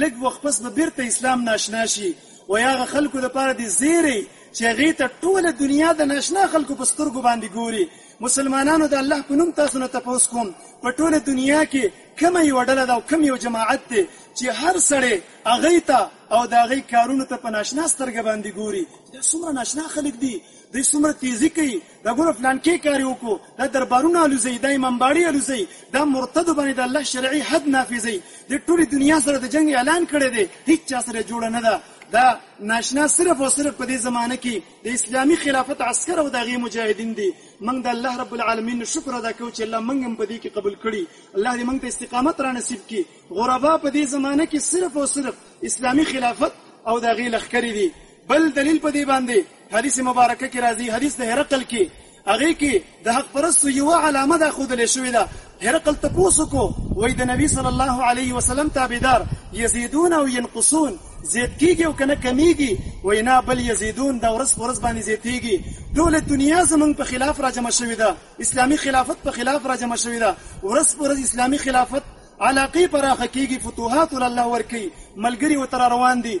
لږ وخت پس به بیرته اسلام ناشنا شي و هغه خلکو لپاره دی زیری چې هغه ته ټوله دنیا د ناشنا خلکو په سترګو باندې ګوري مسلمانانو د الله په نوم تاسو نه تپوس کوم په ټوله دنیا کې کوم یو ډله ده او کوم یو جماعت دی چې هر سړی هغه ته او د هغه کارونو ته په ناشنا سترګه باندې ګوري دا څومره ناشنا خلک دي دوی څومره تیزی کوي دا ګوره فلانکې کاری وکړو دا دربارونه الوزي دا امامباړي الوزي دا مرتد باندې د الله شرعي حد نافذي د ټولې دنیا سره د جنگ اعلان کړی دی هیڅ چا سره جوړ نه ده دا ناشنا صرف او صرف په دې زمانه کې د اسلامي خلافت عسكر او دغه مجاهدین دي موږ د الله رب العالمین شکر ادا کوو چې الله موږ هم په دې کې قبول کړي الله دې موږ ته استقامت را نصیب کړي غربا په دې زمانه کې صرف او صرف اسلامي خلافت او دغه لخرې دي بل دلیل په دې باندې حدیث مبارکه کې راځي حدیث د هرقل کې هغه کې د حق پرستو یو علامه ده خود له شوې ده هرقل تپوسو کو وای د نبی صلی الله علیه وسلم تابعدار یزيدون او ينقصون زیات کیږي او کنه کمیږي وینا بل یزيدون د ورس ورس باندې زیاتیږي ټول دنیا زمونږ په خلاف راجمع شوې ده اسلامي خلافت په خلاف راجمع شوې ده ورس ورس اسلامي خلافت علاقه پراخه کیږي فتوحات الله ورکی ملګری و تر روان دي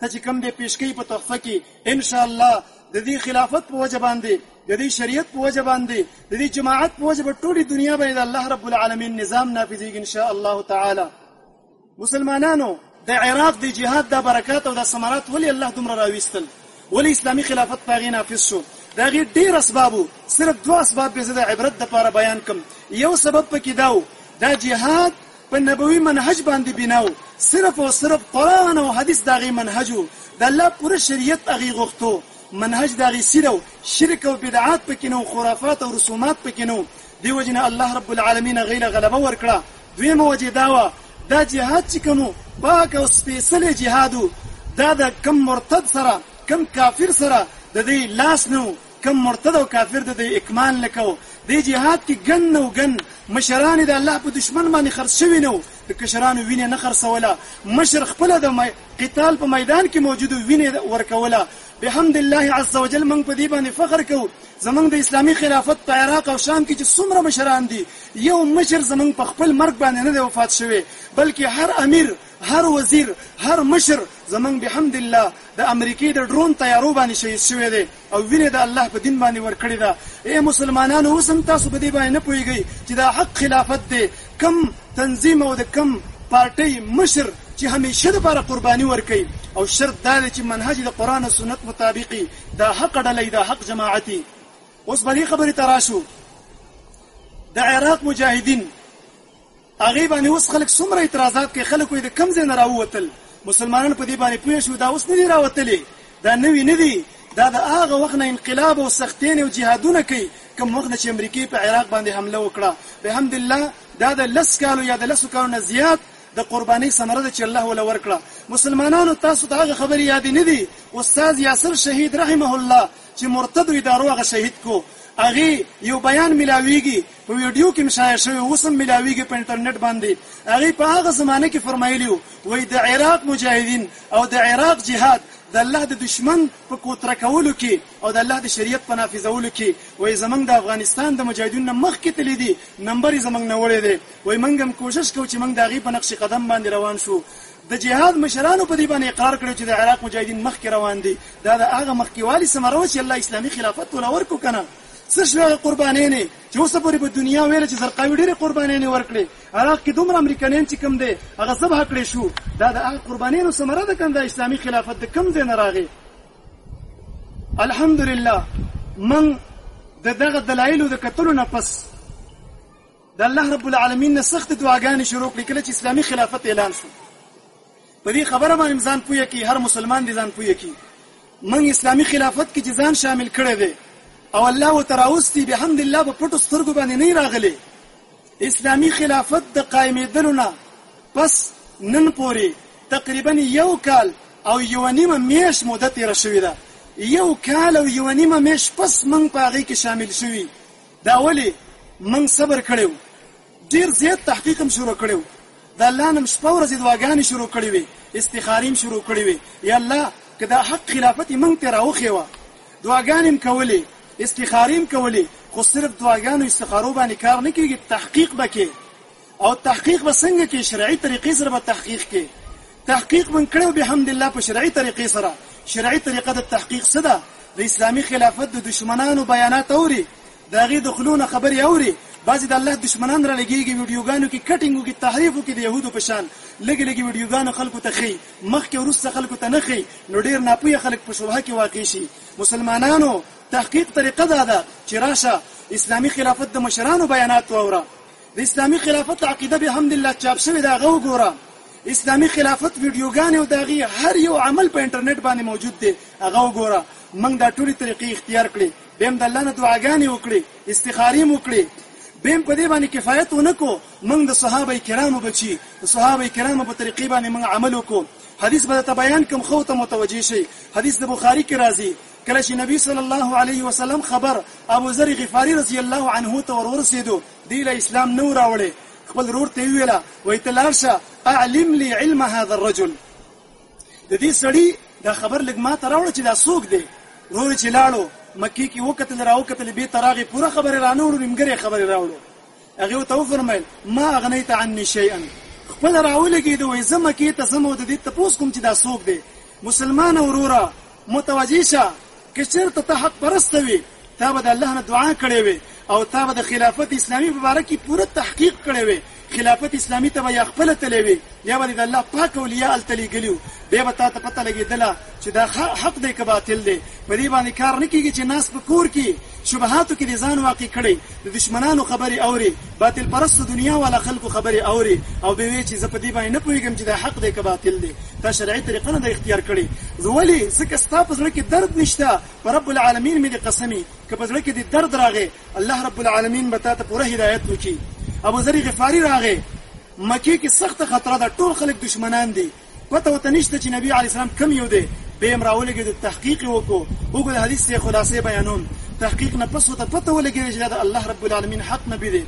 ته چې کوم دې پیش کوي په تحفه کې ان شاء الله د دې خلافت په وجه باندې د دې شریعت په وجه باندې د دې جماعت په وجه په ټولې دنیا باندې د الله رب العالمین نظام نافذېږي ان شاء الله تعالی مسلمانانو د عراق د جهاد د برکات او د ثمرات ولې الله دومره راويستل ولې اسلامي خلافت په غي نافذ شو دا غي ډیر اسبابو صرف دوه اسباب به زه د عبرت د لپاره بیان کوم یو سبب پکې داو دا جهاد په نبوي منهج باندې بنا و، صرف او صرف قرآن او حدیث د هغوی منهج و، د الله پوره شریعت هغوی غوښتو، منهج د هغوی سیده و، شرک او بدعات پکې نه و، خرافات او رسومات پکې نه و، دې وجې نه الله رب العالمین هغوی له غلبه ورکړه، دویمه وجه دا وه دا جهاد چې کوم و پاک او سپېڅلی جهاد و، دا د کوم مرتد سره کوم کافر سره د دوی لاس نه و، کوم مرتد او کافر د دی اکمال نه کو دی جهاد کې ګن نو ګن مشران د الله په دشمن باندې خرڅ شوی نو د کشرانو وینه نه خرڅوله مشر خپل د قتال په میدان کې موجود وینه ورکوله بحمد الله عز وجل موږ په دې باندې فخر کوو زمونږ د اسلامي خلافت په عراق او شام کې چې څومره مشران دي یو مشر زمونږ په خپل مرګ باندې نه دی وفات شوی بلکې هر امیر هر وزیر هر مشر زمونږ بحمد الله د امریکې د ډرون طیارو باندې شهید شوی دی او وینه د الله په دین باندې ورکړې ده اے مسلمانانو اوس هم تاسو په دې باندې نه پوهیږئ چې دا حق خلافت دی کم تنظیم او د کم پارټۍ مشر چې همیشه د لپاره قرباني ورکړي او شرط دا دی چې منهج د قرآن او سنت مطابقي دا حق ډلې دا حق جماعتي اوس بلې خبرې ته راشو د عراق مجاهدین هغې باندې اوس خلک څومره اعتراضات کوي خلک وایي د کوم ځای نه راووتل مسلمانان په دې باندې پوه شو دا اوس نه دي راوتلي دا نوي نه دي دا د هغه وخت نه انقلاب او سختین او جهادونه کوي کوم وخت چې امریکای په عراق باندې حمله وکړه به حمد الله دا د لس کالو یا د لس کالو نه زیات د قرباني ثمره ده چې الله ولا ورکړه مسلمانانو تاسو ته هغه خبرې یاد نه دي استاد یاسر شهید رحمه الله چې مرتد ادارو هغه شهید کو هغه یو بیان ملاویږي په ویډیو کې مشاهده شوی اوس هم ملاویږي په انټرنیټ باندې هغه په هغه زمانه کې فرمایلی وای د عراق مجاهدین او د عراق جهاد د الله د دشمن په کوتره کولو کې او د الله د شریعت په نافذولو کې وای زمنګ د افغانستان د مجاهدینو مخ کې تللی دي نمبر یې زمنګ نه وړی دی وای منګ هم کوشش کوو چې منګ د هغې په نقش قدم باندې روان شو د جهاد مشرانو په دې باندې اقرار کړو چې د عراق مجاهدین مخکې روان دي دا د هغه مخکیوالي ثمره و چې الله اسلامي خلافت ولور کو کنه څه شوې هغه قربانېنې چې اوسه پورې په دنیا ویل چې زرقاوي ډېرې قربانېنې ورکړې عراق کې دومره امریکانین چې کم دی هغه ذبح کړی شو دا د هغه قربانېنو ثمره ده که دا اسلامي خلافت د کم ځای نه راغی الحمدلله من د دغه دلایلو د کتلو نه پس د الله رب العالمین نه سخت دعاګانې شروع کړې کله چې اسلامي خلافت اعلان شو په دې خبره باندې ځان پوهه کی هر مسلمان دې ځان پوهه کی من اسلامي خلافت کې ځان شامل کړی دی او الله وتراوستي بحمد الله په پټو سترګو باندې نه راغلي اسلامي خلافت د قائمېدلو نه پس نن پوري تقریبا یو کال او یو نیمه میش مدته را شوې ده یو کال او یو نیمه میش پس من په هغه کې شامل شوی دا ولې موږ صبر کړی و، ډېر زیات تحقیق هم شروع کړی و، د الله نه هم شپه ورځې دعاګانې شروع کړې وې، استخارې هم شروع کړې وې، یا الله که دا حق خلافت یې موږ ته راوښیوه، دعاګانې هم کولې، استخارې هم کولې، خو صرف دعاګانو استخارو باندې کار نه کېږي، تحقیق به کې. او تحقیق به څنګه کې شرعي طریقې سره به تحقیق کې تحقیق من کړو به حمد الله په شرعي طریقې سره شرعي طریقه د تحقیق څه ده د اسلامي خلافت د دشمنانو بیانات اوري د هغې د خلونه خبرې اوري بعضې د الله دشمنان را لګېږي ویډیوګانو کې کټینګو کې تحریفو کې د یهودو په شان لږې لږې ویډیوګانو خلکو ته ښي مخکې وروسته خلکو ته نه ښي نو ډېر ناپوهه خلک په شبهه کې واقع شي مسلمانانو تحقیق طریقه دا ده چې راشه اسلامي خلافت د مشرانو بیانات واوره د اسلامي خلافت عقیده به هم دلته چاپ شوې ده هغه وګوره اسلامي خلافت ویډیوګانې او د هغې هر یو عمل په انټرنیټ باندې موجود دی هغه وګوره موږ دا ټولې طریقې اختیار کړې بیا هم د الله نه دعاګانې وکړې استخارې مو کړې بیا هم په دې باندې کفایت ونه کړو موږ د صحابه کرامو بچي د صحابه کرامو په طریقې باندې موږ عمل وکړو حدیث به درته بیان کوم خو ته متوجه شي حدیث د بخاري کې راځي کله چې نبی صلی الله علیه وسلم خبر ابو ذر غفاری رضی الله عنه ته ورورسېدو دی لا اسلام نه و راوړی خپل ورور ته یې وویل وایي ته لاړ شه اعلم لي علم هذا الرجل د دې سړي دا خبر لږ ما ته راوړه چې دا څوک دی ورور چې لاړو مکې کې وکتل را وکتل به تراغي پوره خبره رانه وړو نیمګړې خبره راوړو هغه ته وفرمایل ما اغنیت عني شيئا خپل راولګي دوی زمکه ته سمو د دې تپوس کوم چې دا څوک دی مسلمان وروره متوجه شه! که چېرته ته حق پرسته وې، تا به د الله نه دعا کړې وې او تا به د خلافت اسلامي په باره کې پوره تحقیق کړی وې، خلافت اسلامي ته به یا خپله تلې وې یا به دې د الله پاک اولیا هلته لېږلي وو، بیا به تاته پته لګېدله چې دا حق دی که باطل دی، په دې باندې کار نه کېږي چې ناست په کور کې شبهاتو کې دې ځان واقع کړی، د دښمنانو خبرې اورې. باطل پرست دنیا والا خلکو خبرې اوري او به وی چې زه په دې باندې نه پوهیږم چې دا حق دی که باطل دی تا شرعي طریقه نه ده اختیار کړې ولې ځکه ستا په زړه کې درد نشته په رب العالمین مې د قسمي که په زړه کې د درد راغې الله رب العالمین به تا ته پوره هدایت وکړي ابو ذر غفاری راغې مکې کې سخته خطر ده ټول خلک دشمنان دي پته ورته نشته چې نبی علیه السلام کم یو دی به یې راولېږېدو تحقیق یې وکړو وګو د حدیث یې خلاصې بیانوم تحقیق نه پس ورته پته ولګېده چې دا د الله رب العالمین حق نبی دی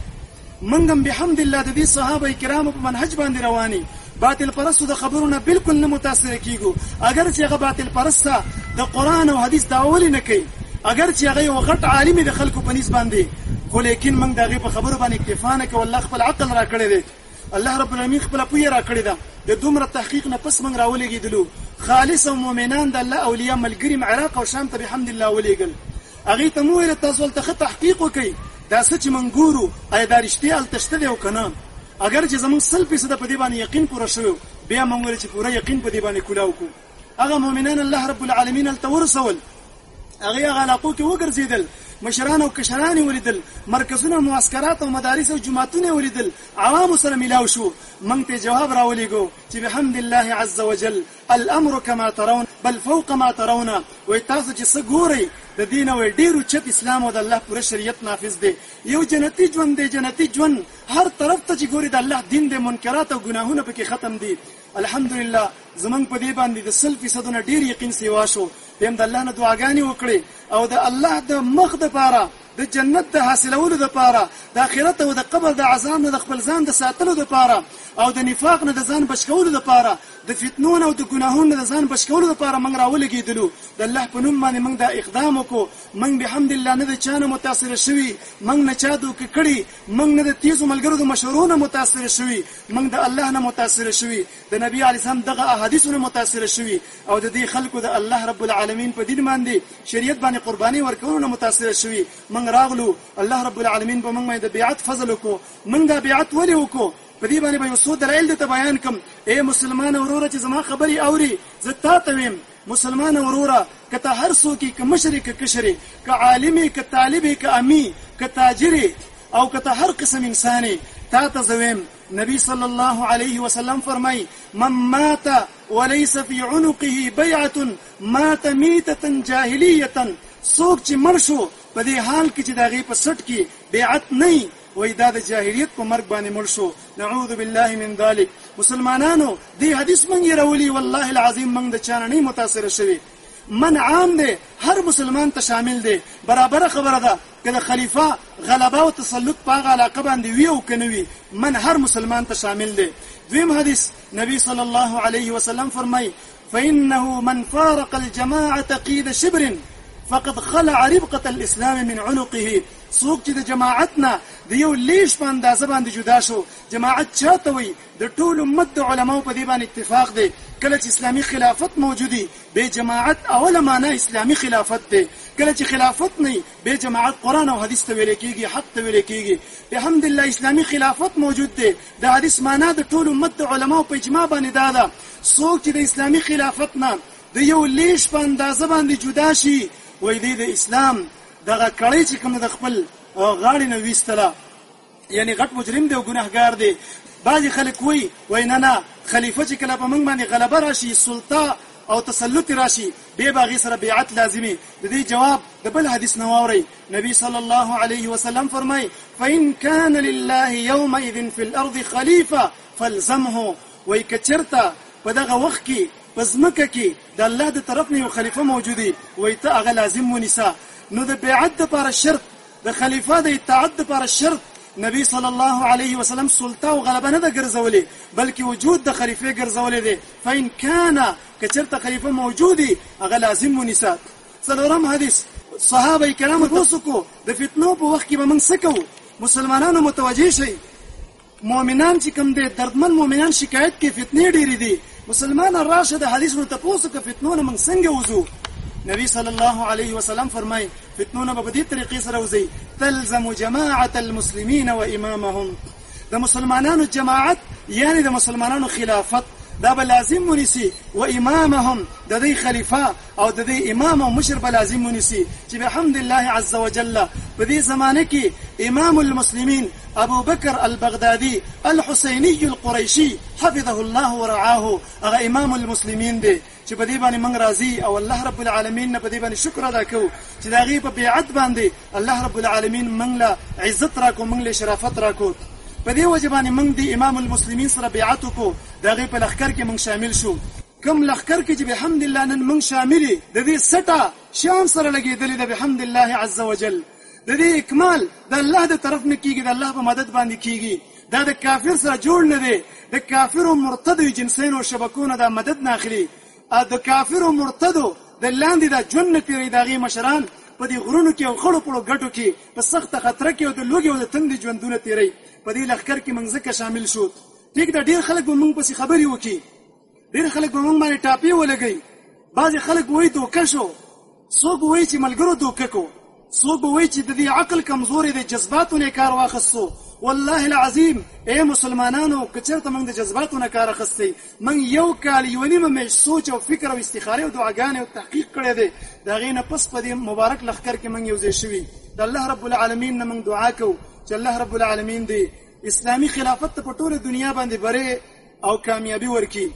موږ هم بحمد الله د دې صحابه کرامو په منهج باندې رواني باطل پرستو د خبرو نه بالکل نه متاثر کیږو اگر چې هغه باطل پرسته د قران او حدیث داول نه کوي اگر چې هغه یو غټ عالم د خلکو په نسبت باندې خو لیکن موږ دغه په خبرو باندې اکتفا نه کوو الله خپل عقل را کړی دی الله رب العالمین خپل پوی را کړی دا د دومره تحقیق نه پس من راولېږدلو خالص او مؤمنان د الله اولیاء ملګری عراق او شام ته بحمد الله ولېګل اغه ته مو ویل تاسو ته تحقیق وکړي دا څه چې من ګورو آیا دا رښتیا ال تشته دی او کنه اگر چې زمون سل فیصد په دې باندې یقین پوره شوی بیا مونږ چې پوره یقین په دې باندې کولاو کو هغه مؤمنان الله رب العالمین هلته ورسول هغه هغه علاقو کې وګرځېدل مشران او کشران ولیدل مرکزونه معسكرات او مدارس او جماعتونه ولیدل عوام سره ملاو شو مونږ ته جواب راولېګو چې بحمد الله عز وجل الامر كما ترون بل فوق ما ترون وای تاسو چې څه ګورئ د دین او ډیرو چت اسلام او د الله پوره شریعت نافذ دی یو جنتی ژوند دی جنتی ژوند هر طرف ته چې ګوري د الله دین د منکرات او ګناهونه پکې ختم دي الحمدلله زمونږ په دې باندې د سل فیصدو نه ډیر یقین سیوا شو بیم د الله نه دعاګانې وکړي او د الله د مخ د پاره د جنت د حاصلولو د پاره د آخرت او د قبر د عذاب نه د خپل ځان د ساتلو د پاره او د نفاق نه د ځان بچکولو لپاره د فتنو او د ګناهونو نه د ځان بچکولو لپاره موږ راولګېدلو د الله په نوم باندې موږ دا اقدام وکړو موږ به حمد الله نه د چا نه متاثر شوي موږ نه چا دوکه کړي موږ نه د تیزو ملګرو د مشورو نه متاثر شوي موږ د الله نه متاثر شوي، د نبي عليه السلام دغه احاديثو نه متاثر شوي او د دې خلکو د الله رب العالمين په دين باندې، شريعت باندې قربانۍ ورکولو نه متاثر شوي، موږ راغلو، الله رب العالمين په موږ باندې د بيعت فضل وکړو، موږ دا بيعت ولې وکړو؟ په دې باندې به يو څو دلايل درته بيان کړم، اې مسلمانه وروره چې زما خبرې اورې، زه تاته ويم، مسلمانه وروره که ته هر څوک یې که مشر یې که کشر یې که عالم یې که طالب یې که امي که تاجر یې او که ته هر قسم انسان یې تا ته زه ویم نبی صلی الله علیه وسلم فرمایي من مات وليس في عنقه بیعة مات میتة جاهلیة څوک چې مړ شو په دې حال کې چې د هغې په سټ کې بیعت نه وایي دا د جاهلیت په مرګ باندې مړ شو نعوذ بالله من ذلک مسلمانانو دې حدیث مونږ یې راولي والله العظیم مونږ د چا نه متاثر شوي من عام دی هر مسلمان ته شامل دی برابر خبره ده که د خلیفه غلبه او تسلط په هغه علاقه باندې وي او که نه وي من هر مسلمان ته شامل دی دویم حدیث نبی صلی الله علیه وسلم فرمایي فإنه من فارق الجماعة قيد شبر فقد خلع ربقة الاسلام من عنقه څوک چې د جماعت نه د یو لیش په اندازه باندې جدا شو جماعت چاته وي د ټول امت د علماو په دې باندې اتفاق دی کله چې اسلامي خلافت موجودي به جماعت اوله معنا اسلامي خلافت دی کله چې خلافت نه به جماعت قران او حدیث ته ویل کېږي حق ته ویل کېږي الحمدلله اسلامي خلافت موجود دی د حدیث مانا د ټول امت د علماو په اجماع باندې دا ده څوک چې د اسلامي خلافت نه د یو لیش په اندازه باندې جدا شي وای دی د اسلام دغه کړی چې کوم د خپل غاړې نه ویستله یعنی غټ مجرم دی او ګناهګار دی بعضی خلک وای وای نه نه خلیفہ چې کله په موږ باندې غلبه راشي سلطه او تسلط راشي به باغی سره بیعت لازمی د دې جواب د بل حدیث نو اوري نبی صلی الله علیه وسلم فرمای فإن كان لله يومئذ في الأرض خليفة فالزمه وای کچرتا په دغه وخت کې په ځمکه کې د الله د طرف نه یو خلیفه موجودي وای ته هغه لازم ونیسه نو د بیعت لپاره شرط د خلیفه د اطاعت لپاره شرط نبی صلی الله علیه وسلم سلطه او غلبه نه ده ګرځولې بلکې وجود د خلیفه ګرځولې ده فإن کان کچرته خلیفه موجودي هغه لازم ونیسه څلورم حدیث صحابه کرامو ته وسکو د فتنو په وخت کې به موږ څه کوو مسلمانانو متوجه شئ مؤمنان چې کوم دي دردمن مؤمنان شکایت کوي فتنې ډېرې دي مسلمان راشه د حدیث نو تاسو کې فتنو نه موږ څنګه وځو نبی صلی الله علیه وسلم فرمای فتنو نه په دې طریقې سره وځي تلزم جماعه المسلمین و امامهم د مسلمانانو جماعت یعنی د مسلمانانو خلافت دا به لازم ونیسي و امامهم د دې خلیفہ او د دې امام او مشر به لازم ونیسي چې بحمد الله عز وجل په دې زمانه کې امام المسلمین ابو بکر البغدادي الحسیني القریشي حفظه الله ورعاه هغه امام المسلمین دی چې په دې باندې موږ راضي او الله رب العالمین نه په دې باندې شکر ادا کوو چې دا غي په بیعت باندې الله رب العالمین موږ له عزت راکو موږ له شرافت راکو په دې وجه باندې موږ د امام المسلمین سره بیعت وکړو دا غي په لخر کې موږ شامل شو کوم لښکر کې چې بحمد الله نن موږ شامل د دې سټه شان سره لګېدلې ده بحمد الله عز وجل د دې اکمال د الله د طرف نه کیږي د الله په مدد باندې کیږي دا د کافر سره جوړ نه دی د کافر او مرتد جنسین او شبکونه دا مدد نه اخلي د کافر او مرتد د لاندې دا جون نه تیری داغي مشران په دې غرونو کې او خړو پړو ګټو کې په سخت خطر کې او د لوګي او د تند ژوندونه تیری په دې لخر کې منځکه شامل شو ټیک دا ډیر خلک به مونږ پسې خبري وکي ډېر خلک به موږ باندې ټاپې ولګوي بعضې خلک به وایي دوکه شو څوک به وایي چې ملګرو دوکه کو څوک به وایي چې د دې عقل کمزورې دی جذباتو نه کار واخیستو والله العظیم اے مسلمانانو که چېرته موږ د جذباتو نه کار اخیستی موږ یو کال یوه نیمه میاشت سوچ او فکر او استخارې او دعاګانې او تحقیق کړی دی د هغې نه پس په دې مبارک لښکر کې موږ یو ځای شوي د الله رب العالمین نه موږ دعا کوو چې الله رب العالمین دی اسلامي خلافت ته په ټوله دنیا باندې برې او کامیابی ورکی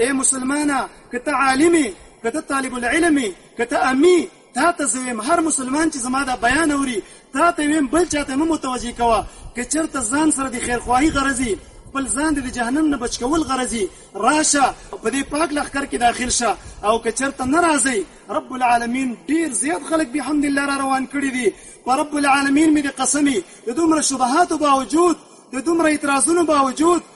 اے مسلمانا که ته عالمی که ته طالب العلمی که ته امی تا ته زویم هر مسلمان چې زما دا بیان اوري تا ته ویم بل چاته مو متوجي کوه که چرته ځان سره د خیرخواهی غرضی خپل ځان د جهنم نه بچ کول غرضی راشه په دې پاک لخر کې داخل شه او که چرته ناراضي رب العالمین ډیر زیات خلک به حمد الله را روان کړی دي په رب العالمین مې د قسمی د دومره شبهات باوجود د دومره اعتراضونو باوجود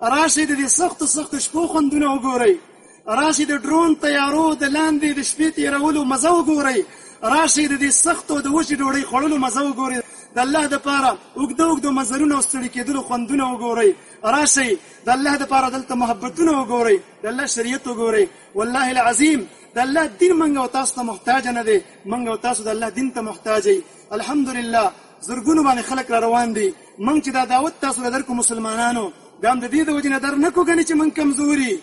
راشئ د دې سختو سختو شپو خوندونه وګورئ راشئ د ډرون طیارو د لاندې د شپې تېرولو مزه وګورئ راشئ د دې سختو د وچې ډوډۍ خوړلو مزه وګورئ د الله د پاره اوږده اوږده مزلونه او ستړي کېدلو خوندونه وګورئ راشئ د الله د پاره دلته محبتونه وګورئ د الله شریعت وګورئ والله العظیم د الله دین منګ او تاسو ته محتاج نه دی منګ او تاسو د الله دین ته محتاج یئ الحمدلله زرګونو باندې خلک را روان دي موږ چې دا دعوت تاسو له درکو مسلمانانو دا هم د دې د وجې نه در نه کو ګنې چې موږ کمزوري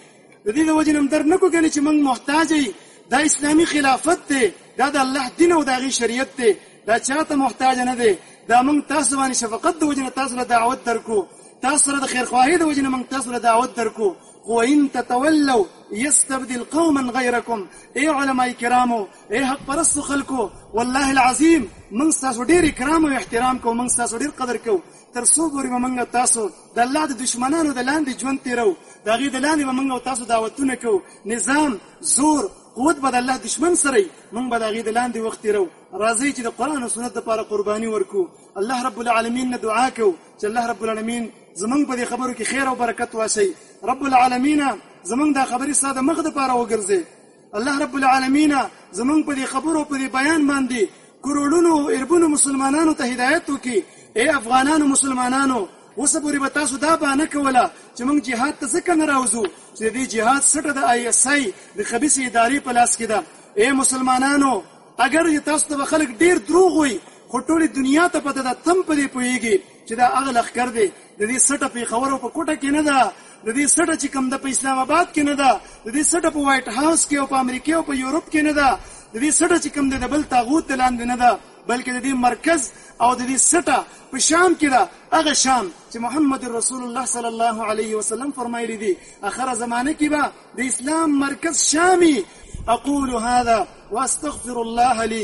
د دې د وجې نه در نه کو ګنې چې موږ محتاج یې دا اسلامي خلافت دی دا د الله دین او د هغې شریعت دی دا چا ته محتاج نه دی دا موږ تاسو باندې شفقت د وجې نه تاسو له دعوت درکو تاسو سره د خیرخواهۍ د وجې نه موږ تاسو له دعوت درکو خو ان تتولوا یستبدل قوما غیرکم ای علماء کرامو اې حق پرستو خلکو والله العظیم موږ ستاسو ډېر اکرام او احترام کوو موږ ستاسو ډېر قدر کوو تر څو پورې به موږ تاسو د الله د دشمنانو د لاندې ژوند تېروو د هغې د لاندې به موږ تاسو دعوتونه کوو نظام زور قوت به د الله دشمن سره وي موږ به د هغې د لاندې وخت تېروو راځئ چې د قرآن او سنت لپاره قرباني ورکړو الله رب العالمین نه دعا کوو چې الله رب العالمین زمونږ په دې خبرو کې خیر او برکت واچوي رب العالمین زمونږ دا خبرې ستا د مخ دپاره وګرځي الله رب العالمین زمونږ په دې خبرو په دې بیان باندې کروڑونو اربونو مسلمانانو ته هدایت وکي اے افغانانو مسلمانانو اوس پورې به تاسو دا بانه کوله چې موږ جهاد ته ځکه نه راوځو چې دې جهاد سټه د آی اس آی د خبيث ادارې په لاس کې ده اے مسلمانانو اگر چې تاسو ته خلک ډیر دروغ وي خو ټولې دنیا ته پته ده تم په دې پوهیږي چې دا هغه لخر دی د دې سټه پیښور او په کوټه کې نه ده د دې سټه چې کم د په اسلام آباد کې نه ده د دې سټه په وایټ هاوس کې او په امریکا او په یورپ کې نه ده د دې سټه چې کم د بل تاغوت لاندې نه ده بلکې د دې مرکز او د دې سټه په شام کې ده هغه شام چې محمد رسول الله صلی الله علیه وسلم فرمایلی دی اخره زمانه کې به د اسلام مرکز شامي اقول هذا واستغفر الله لي